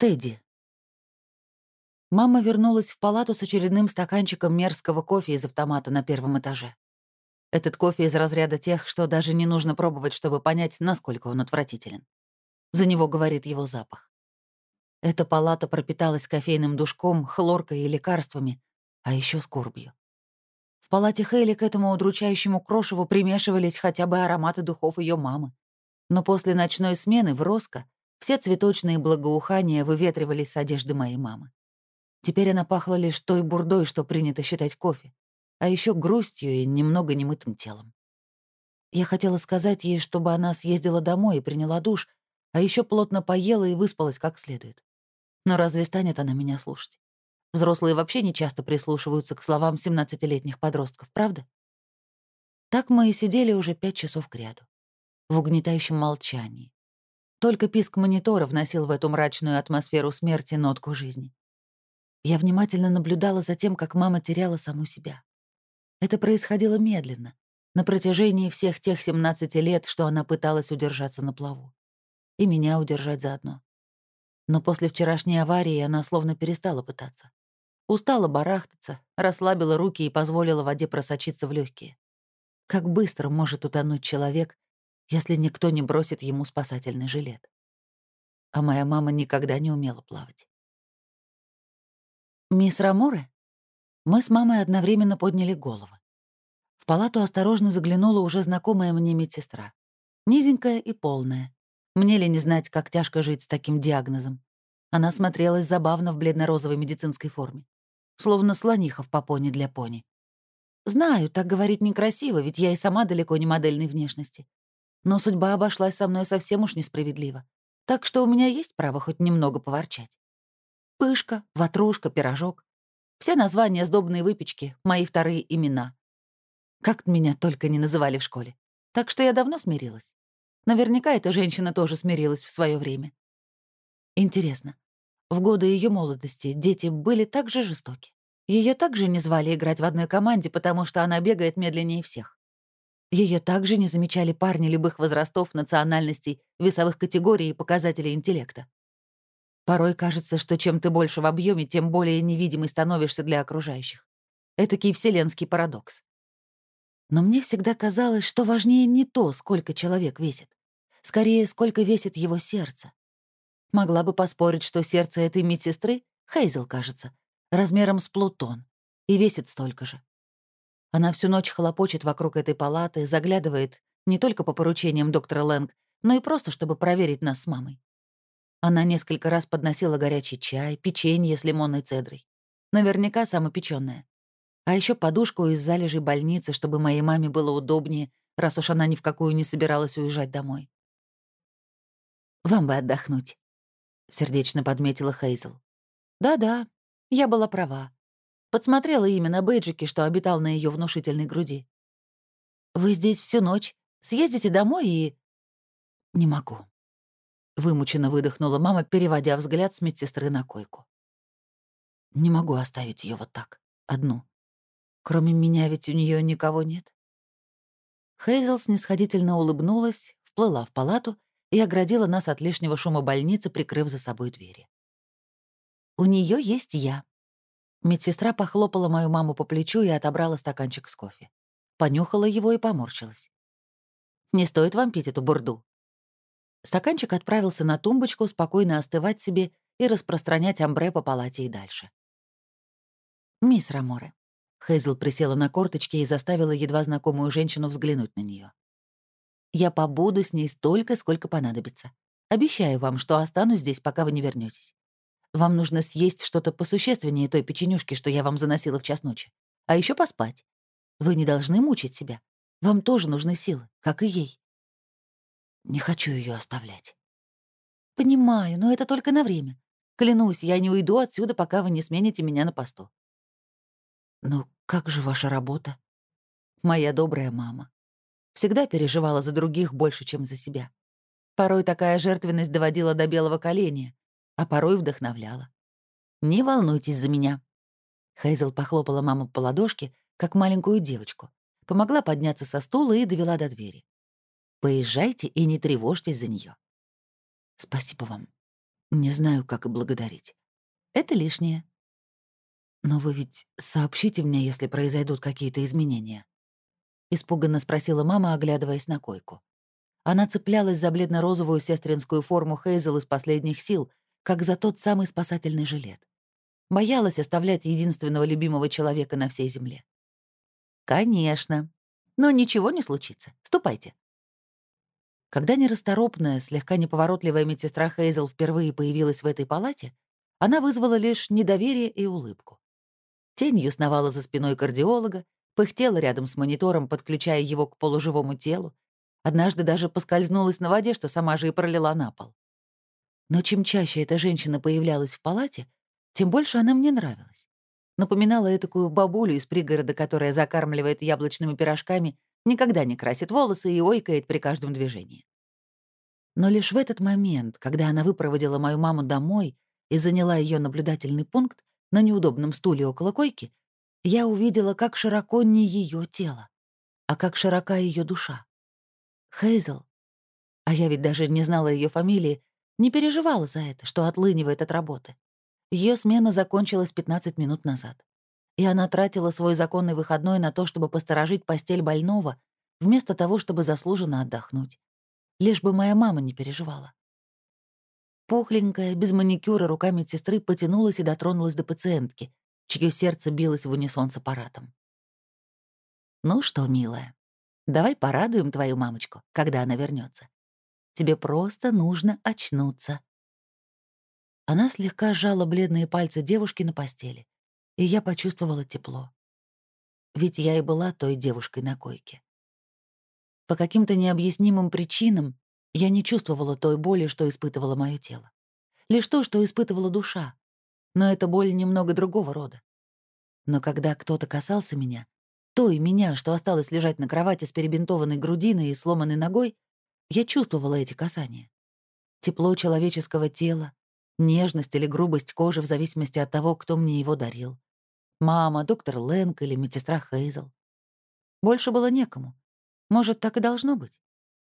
Тедди. Мама вернулась в палату с очередным стаканчиком мерзкого кофе из автомата на первом этаже. Этот кофе из разряда тех, что даже не нужно пробовать, чтобы понять, насколько он отвратителен. За него говорит его запах. Эта палата пропиталась кофейным душком, хлоркой и лекарствами, а еще скорбью. В палате Хейли к этому удручающему крошеву примешивались хотя бы ароматы духов ее мамы. Но после ночной смены в Роско все цветочные благоухания выветривались с одежды моей мамы. Теперь она пахла лишь той бурдой, что принято считать кофе, а еще грустью и немного немытым телом. Я хотела сказать ей, чтобы она съездила домой и приняла душ, а еще плотно поела и выспалась как следует. Но разве станет она меня слушать? Взрослые вообще не часто прислушиваются к словам 17-летних подростков, правда? Так мы и сидели уже пять часов кряду, в угнетающем молчании. Только писк монитора вносил в эту мрачную атмосферу смерти нотку жизни. Я внимательно наблюдала за тем, как мама теряла саму себя. Это происходило медленно, на протяжении всех тех 17 лет, что она пыталась удержаться на плаву. И меня удержать заодно. Но после вчерашней аварии она словно перестала пытаться. Устала барахтаться, расслабила руки и позволила воде просочиться в легкие. Как быстро может утонуть человек, если никто не бросит ему спасательный жилет? А моя мама никогда не умела плавать. «Мисс Раморе?» Мы с мамой одновременно подняли головы. В палату осторожно заглянула уже знакомая мне медсестра. Низенькая и полная. Мне ли не знать, как тяжко жить с таким диагнозом? Она смотрелась забавно в бледно-розовой медицинской форме. Словно слониха в попоне для пони. Знаю, так говорить некрасиво, ведь я и сама далеко не модельной внешности. Но судьба обошлась со мной совсем уж несправедливо. Так что у меня есть право хоть немного поворчать. Пышка, ватрушка, пирожок. Все названия сдобной выпечки — мои вторые имена. Как меня только не называли в школе. Так что я давно смирилась. Наверняка эта женщина тоже смирилась в свое время. Интересно, в годы ее молодости дети были так же жестоки? Ее также не звали играть в одной команде, потому что она бегает медленнее всех. Ее также не замечали парни любых возрастов, национальностей, весовых категорий и показателей интеллекта. Порой кажется, что чем ты больше в объеме, тем более невидимый становишься для окружающих. Этакий вселенский парадокс. Но мне всегда казалось, что важнее не то, сколько человек весит. Скорее, сколько весит его сердце. Могла бы поспорить, что сердце этой медсестры, Хейзел, кажется, размером с Плутон, и весит столько же. Она всю ночь хлопочет вокруг этой палаты, заглядывает не только по поручениям доктора Лэнг, но и просто, чтобы проверить нас с мамой. Она несколько раз подносила горячий чай, печенье с лимонной цедрой. Наверняка самопечённое. А еще подушку из залежей больницы, чтобы моей маме было удобнее, раз уж она ни в какую не собиралась уезжать домой. «Вам бы отдохнуть», — сердечно подметила Хейзел. «Да-да, я была права. Подсмотрела имя на бейджике, что обитал на ее внушительной груди. Вы здесь всю ночь. Съездите домой и...» «Не могу», Вымученно выдохнула мама, переводя взгляд с медсестры на койку. Не могу оставить ее вот так, одну. Кроме меня ведь у нее никого нет. Хейзел снисходительно улыбнулась, вплыла в палату и оградила нас от лишнего шума больницы, прикрыв за собой двери. «У нее есть я». Медсестра похлопала мою маму по плечу и отобрала стаканчик с кофе. Понюхала его и поморщилась. «Не стоит вам пить эту бурду. Стаканчик отправился на тумбочку спокойно остывать себе и распространять амбре по палате и дальше. «Мисс Раморе». Хейзл присела на корточки и заставила едва знакомую женщину взглянуть на нее. «Я побуду с ней столько, сколько понадобится. Обещаю вам, что останусь здесь, пока вы не вернетесь. Вам нужно съесть что-то посущественнее той печенюшки, что я вам заносила в час ночи. А еще поспать. Вы не должны мучить себя. Вам тоже нужны силы, как и ей. Не хочу ее оставлять. Понимаю, но это только на время. Клянусь, я не уйду отсюда, пока вы не смените меня на посту. Но как же ваша работа? Моя добрая мама. Всегда переживала за других больше, чем за себя. Порой такая жертвенность доводила до белого коленя, а порой вдохновляла. «Не волнуйтесь за меня». Хейзел похлопала маму по ладошке, как маленькую девочку, помогла подняться со стула и довела до двери. Поезжайте и не тревожьтесь за нее. Спасибо вам. Не знаю, как и благодарить. Это лишнее. Но вы ведь сообщите мне, если произойдут какие-то изменения. Испуганно спросила мама, оглядываясь на койку. Она цеплялась за бледно-розовую сестринскую форму Хейзел из последних сил, как за тот самый спасательный жилет. Боялась оставлять единственного любимого человека на всей земле. «Конечно. Но ничего не случится. Ступайте». Когда нерасторопная, слегка неповоротливая медсестра Хейзел впервые появилась в этой палате, она вызвала лишь недоверие и улыбку. Тенью сновала за спиной кардиолога, пыхтела рядом с монитором, подключая его к полуживому телу. Однажды даже поскользнулась на воде, что сама же и пролила на пол. Но чем чаще эта женщина появлялась в палате, тем больше она мне нравилась. Напоминала такую бабулю из пригорода, которая закармливает яблочными пирожками, никогда не красит волосы и ойкает при каждом движении. Но лишь в этот момент, когда она выпроводила мою маму домой и заняла ее наблюдательный пункт, на неудобном стуле около койки, я увидела, как широко не ее тело, а как широка ее душа. Хейзел, а я ведь даже не знала ее фамилии, не переживала за это, что отлынивает от работы. Ее смена закончилась 15 минут назад. И она тратила свой законный выходной на то, чтобы посторожить постель больного, вместо того, чтобы заслуженно отдохнуть. Лишь бы моя мама не переживала. Пухленькая, без маникюра рука медсестры потянулась и дотронулась до пациентки, чье сердце билось в унисон с аппаратом. «Ну что, милая, давай порадуем твою мамочку, когда она вернется. Тебе просто нужно очнуться». Она слегка сжала бледные пальцы девушки на постели, и я почувствовала тепло. Ведь я и была той девушкой на койке. По каким-то необъяснимым причинам я не чувствовала той боли, что испытывало мое тело. Лишь то, что испытывала душа. Но эта боль немного другого рода. Но когда кто-то касался меня, той меня, что осталось лежать на кровати с перебинтованной грудиной и сломанной ногой, я чувствовала эти касания. Тепло человеческого тела, нежность или грубость кожи в зависимости от того, кто мне его дарил. Мама, доктор Лэнг или медсестра Хейзел. Больше было некому. Может, так и должно быть.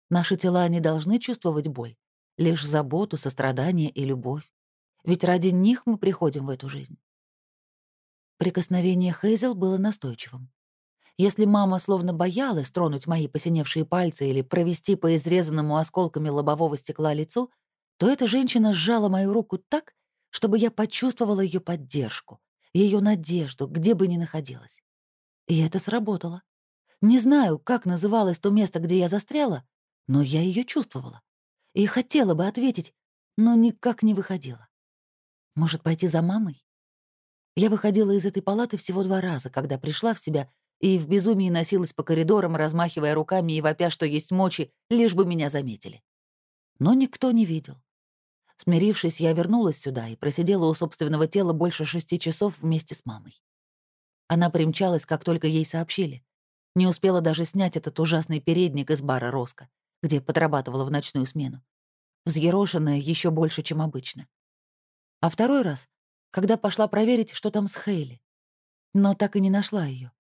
Наши тела не должны чувствовать боль, лишь заботу, сострадание и любовь. Ведь ради них мы приходим в эту жизнь. Прикосновение Хейзел было настойчивым. Если мама словно боялась тронуть мои посиневшие пальцы или провести по изрезанному осколками лобового стекла лицу, то эта женщина сжала мою руку так, чтобы я почувствовала ее поддержку, ее надежду, где бы ни находилась. И это сработало. Не знаю, как называлось то место, где я застряла, но я ее чувствовала. И хотела бы ответить, но никак не выходила. Может, пойти за мамой? Я выходила из этой палаты всего два раза, когда пришла в себя и в безумии носилась по коридорам, размахивая руками и вопя, что есть мочи, лишь бы меня заметили. Но никто не видел. Смирившись, я вернулась сюда и просидела у собственного тела больше шести часов вместе с мамой. Она примчалась, как только ей сообщили. Не успела даже снять этот ужасный передник из бара Роско где подрабатывала в ночную смену. Взъерошенная еще больше, чем обычно. А второй раз, когда пошла проверить, что там с Хейли. Но так и не нашла ее.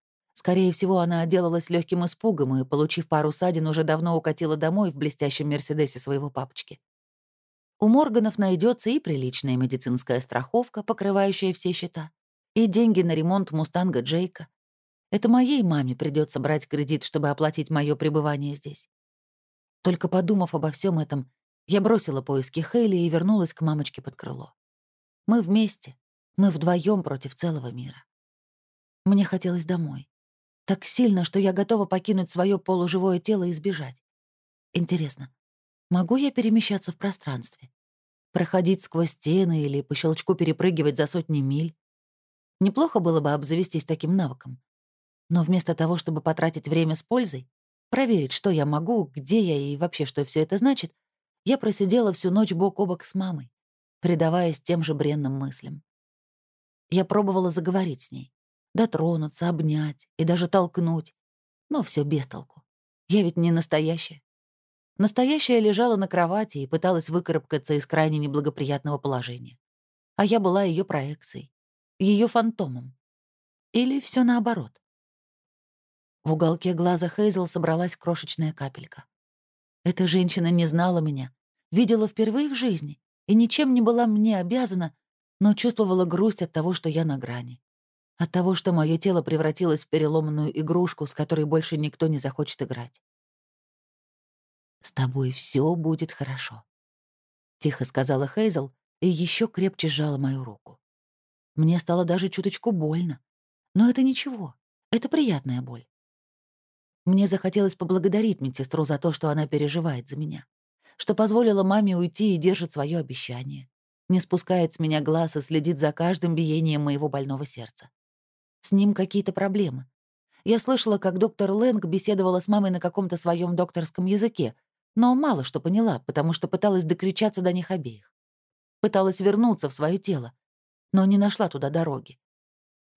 Скорее всего, она отделалась легким испугом и, получив пару ссадин, уже давно укатила домой в блестящем Мерседесе своего папочки. У Морганов найдется и приличная медицинская страховка, покрывающая все счета, и деньги на ремонт мустанга Джейка. Это моей маме придется брать кредит, чтобы оплатить мое пребывание здесь. Только подумав обо всем этом, я бросила поиски Хейли и вернулась к мамочке под крыло. Мы вместе, мы вдвоем против целого мира. Мне хотелось домой. Так сильно, что я готова покинуть свое полуживое тело и сбежать. Интересно, могу я перемещаться в пространстве? Проходить сквозь стены или по щелчку перепрыгивать за сотни миль? Неплохо было бы обзавестись таким навыком. Но вместо того, чтобы потратить время с пользой, проверить, что я могу, где я и вообще, что все это значит, я просидела всю ночь бок о бок с мамой, предаваясь тем же бренным мыслям. Я пробовала заговорить с ней, дотронуться, обнять и даже толкнуть, но все без толку. Я ведь не настоящая. Настоящая лежала на кровати и пыталась выкарабкаться из крайне неблагоприятного положения. А я была ее проекцией, ее фантомом. Или все наоборот. В уголке глаза Хейзел собралась крошечная капелька. Эта женщина не знала меня, видела впервые в жизни и ничем не была мне обязана, но чувствовала грусть от того, что я на грани. От того, что мое тело превратилось в переломанную игрушку, с которой больше никто не захочет играть. «С тобой все будет хорошо», — тихо сказала Хейзел и еще крепче сжала мою руку. Мне стало даже чуточку больно. Но это ничего, это приятная боль. Мне захотелось поблагодарить медсестру за то, что она переживает за меня, что позволила маме уйти и держит свое обещание, не спускает с меня глаз и следит за каждым биением моего больного сердца. С ним какие-то проблемы. Я слышала, как доктор Лэнг беседовала с мамой на каком-то своем докторском языке, но мало что поняла, потому что пыталась докричаться до них обеих. Пыталась вернуться в свое тело, но не нашла туда дороги.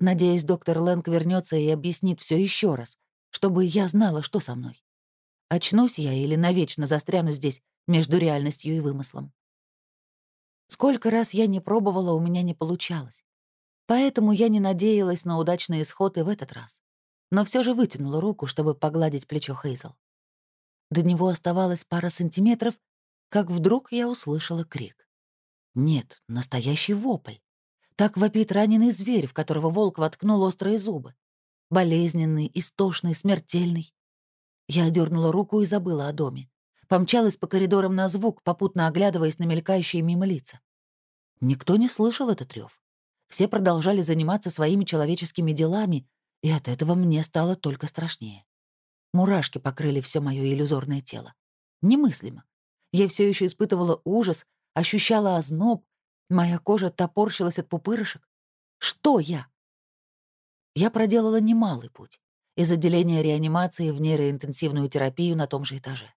Надеюсь, доктор Лэнг вернется и объяснит все еще раз, чтобы я знала, что со мной. Очнусь я или навечно застряну здесь между реальностью и вымыслом. Сколько раз я не пробовала, у меня не получалось. Поэтому я не надеялась на удачный исход и в этот раз. Но все же вытянула руку, чтобы погладить плечо Хейзел. До него оставалось пара сантиметров, как вдруг я услышала крик. Нет, настоящий вопль. Так вопит раненый зверь, в которого волк воткнул острые зубы. Болезненный, истошный, смертельный. Я дернула руку и забыла о доме. Помчалась по коридорам на звук, попутно оглядываясь на мелькающие мимо лица. Никто не слышал этот рев. Все продолжали заниматься своими человеческими делами, и от этого мне стало только страшнее. Мурашки покрыли все мое иллюзорное тело. Немыслимо. Я все еще испытывала ужас, ощущала озноб, моя кожа топорщилась от пупырышек. Что я? Я проделала немалый путь. Из отделения реанимации в нейроинтенсивную терапию на том же этаже.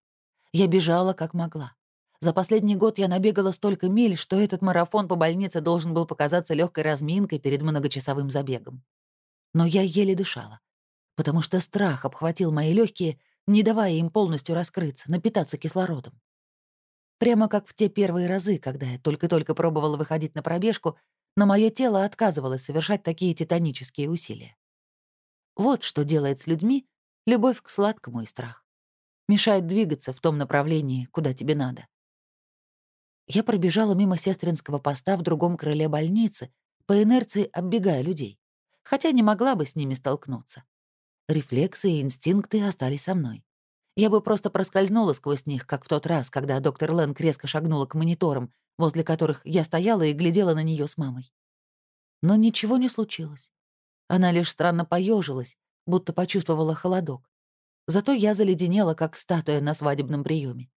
Я бежала как могла. За последний год я набегала столько миль, что этот марафон по больнице должен был показаться легкой разминкой перед многочасовым забегом. Но я еле дышала, потому что страх обхватил мои легкие, не давая им полностью раскрыться, напитаться кислородом. Прямо как в те первые разы, когда я только-только пробовала выходить на пробежку, но мое тело отказывалось совершать такие титанические усилия. Вот что делает с людьми любовь к сладкому и страх. Мешает двигаться в том направлении, куда тебе надо. Я пробежала мимо сестринского поста в другом крыле больницы, по инерции оббегая людей, хотя не могла бы с ними столкнуться. Рефлексы и инстинкты остались со мной. Я бы просто проскользнула сквозь них, как в тот раз, когда доктор Лэнг резко шагнула к мониторам, возле которых я стояла и глядела на нее с мамой. Но ничего не случилось. Она лишь странно поежилась, будто почувствовала холодок. Зато я заледенела, как статуя на свадебном приеме.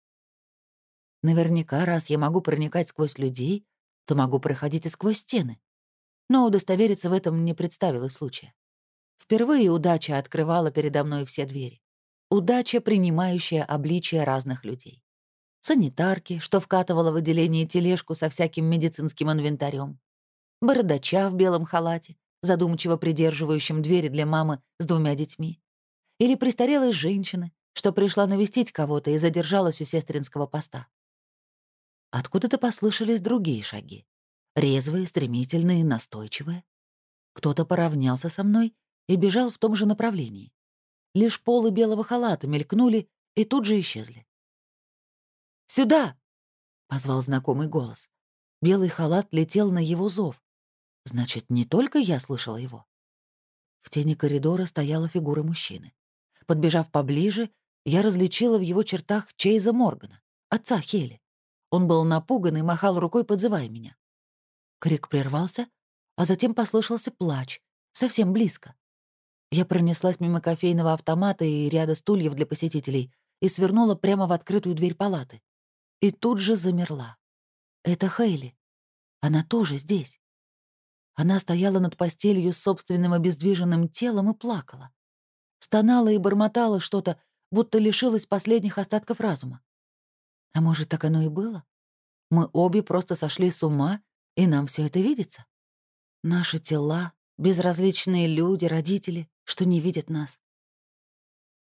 Наверняка, раз я могу проникать сквозь людей, то могу проходить и сквозь стены. Но удостовериться в этом не представилось случая. Впервые удача открывала передо мной все двери. Удача, принимающая обличия разных людей санитарки, что вкатывала в отделение тележку со всяким медицинским инвентарем, бородача в белом халате, задумчиво придерживающим двери для мамы с двумя детьми, или престарелой женщины, что пришла навестить кого-то и задержалась у сестринского поста. Откуда-то послышались другие шаги. Резвые, стремительные, настойчивые. Кто-то поравнялся со мной и бежал в том же направлении. Лишь полы белого халата мелькнули и тут же исчезли. «Сюда!» — позвал знакомый голос. Белый халат летел на его зов. Значит, не только я слышала его. В тени коридора стояла фигура мужчины. Подбежав поближе, я различила в его чертах Чейза Моргана, отца Хели. Он был напуган и махал рукой, подзывая меня. Крик прервался, а затем послышался плач, совсем близко. Я пронеслась мимо кофейного автомата и ряда стульев для посетителей и свернула прямо в открытую дверь палаты. И тут же замерла. Это Хейли. Она тоже здесь. Она стояла над постелью с собственным обездвиженным телом и плакала. Стонала и бормотала что-то, будто лишилась последних остатков разума. А может, так оно и было? Мы обе просто сошли с ума, и нам все это видится? Наши тела, безразличные люди, родители, что не видят нас.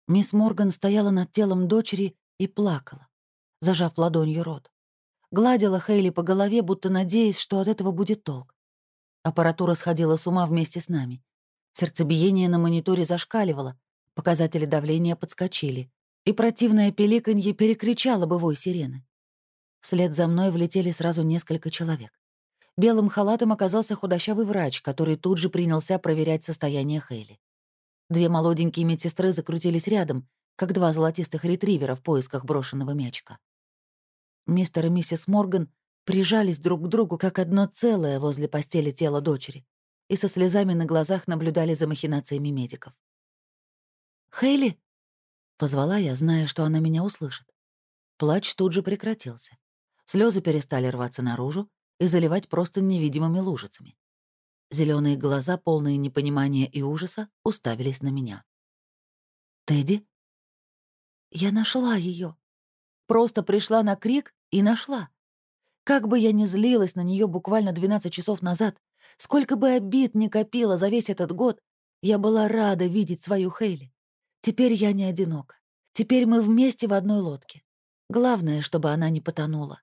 Мисс Морган стояла над телом дочери и плакала зажав ладонью рот. Гладила Хейли по голове, будто надеясь, что от этого будет толк. Аппаратура сходила с ума вместе с нами. Сердцебиение на мониторе зашкаливало, показатели давления подскочили, и противное пеликанье перекричало бы вой сирены. Вслед за мной влетели сразу несколько человек. Белым халатом оказался худощавый врач, который тут же принялся проверять состояние Хейли. Две молоденькие медсестры закрутились рядом, как два золотистых ретривера в поисках брошенного мячика. Мистер и миссис Морган прижались друг к другу, как одно целое возле постели тела дочери, и со слезами на глазах наблюдали за махинациями медиков. «Хейли?» — позвала я, зная, что она меня услышит. Плач тут же прекратился. Слезы перестали рваться наружу и заливать просто невидимыми лужицами. Зеленые глаза, полные непонимания и ужаса, уставились на меня. «Тедди?» Я нашла ее. Просто пришла на крик и нашла. Как бы я ни злилась на нее буквально 12 часов назад, сколько бы обид ни копила за весь этот год, я была рада видеть свою Хейли. Теперь я не одинока. Теперь мы вместе в одной лодке. Главное, чтобы она не потонула.